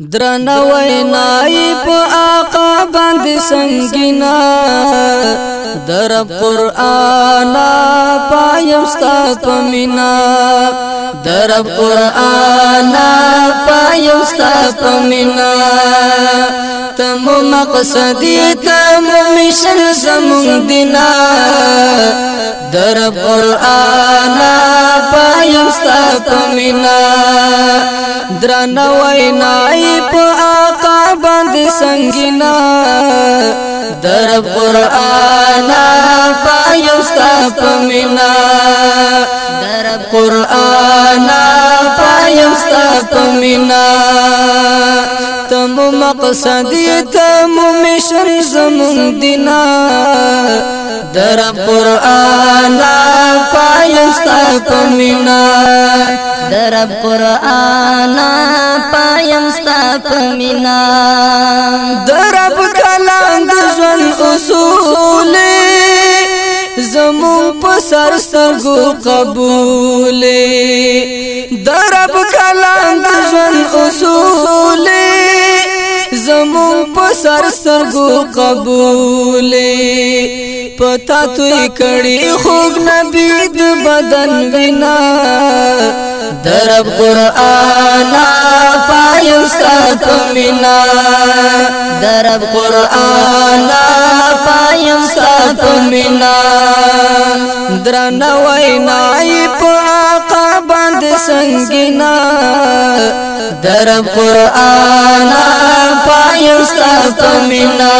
درنوی نائب آقا بند سنگینا درب قرآن پایوستا پمینا درب قرآن پایوستا پمینا تمو مقصدی تمو مشن زمون دینا درب قرآن یم ستا پمینا درن وینا ای په آقا باندې سنگینا در قران پایم ستا پمینا در قران پایم یم ستا پمینا تم مقصد تم مشن زمون دینا در قرآن پایم ستا پمینا در قرآن پایم ستا پمینا در کلام د ژوند اصول زمون په سر سرګو قبولې درب کلام د ژوند اصول زمو په سر سرګو قبول پتا توې کړي خوګ نبی د بدن وینا درب قران پایستا پمینا درب قران پایستا پمینا درن وینای په آقا باندې سنگینا در قران پایم ستپمینا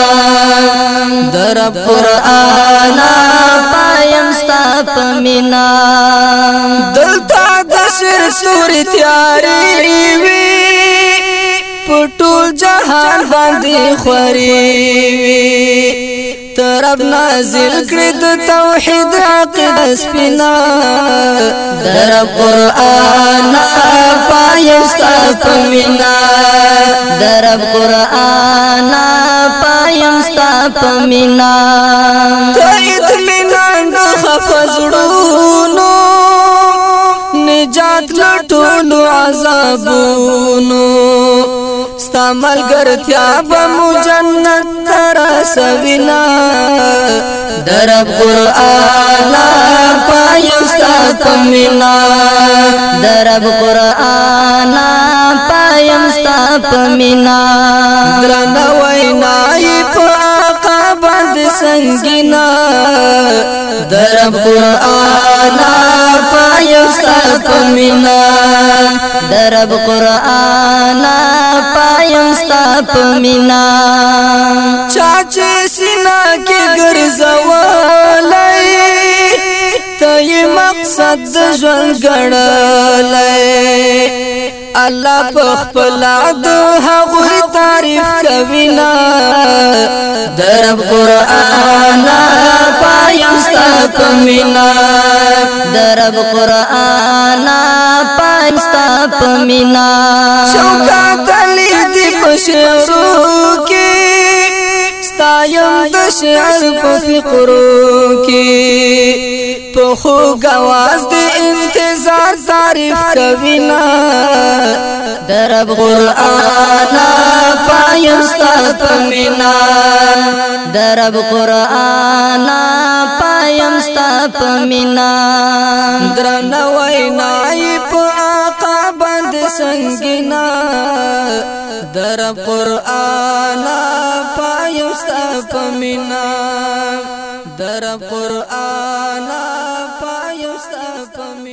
در قران پایم ستپمینا دلته د سر سوري تیاری وی پټول جهان باندې خوري وی طرف نازل کړی د توحید عقیده سپینا در قران پایستا پمینا در قران پایستا پمینا ته اطمینان د خفزړونو نجات لټولو عذابونو ستا ملګرتیا به مو جنت تر سوینا درب قران پایم ستا پمینا درب قران پایم ستا پمینا درن وینا په باند سنگینا درب قران پایم ستا پمینا درب قران پمینا چاچه سینا کی گرزوالی تای مقصد دجون گڑلی الله په خپل عبد هغه تعریف کوي نا درب قران پایم ستپمینا درب قران پایم ستپمینا شوکات علی پشعرو کې ستایم د شعر په فقرو کې په خو غواز د انتظار تعریف کوي نا درب قران پایم ست پمینا درب قران پایم ست پمینا درنه وای نه په سنگینا در قرآن پایوستا پمینا در قرآن پایوستا پمینا